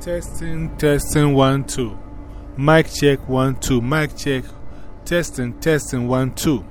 Testing, testing, one, two. Mic check, one, two. Mic check, testing, testing, one, two.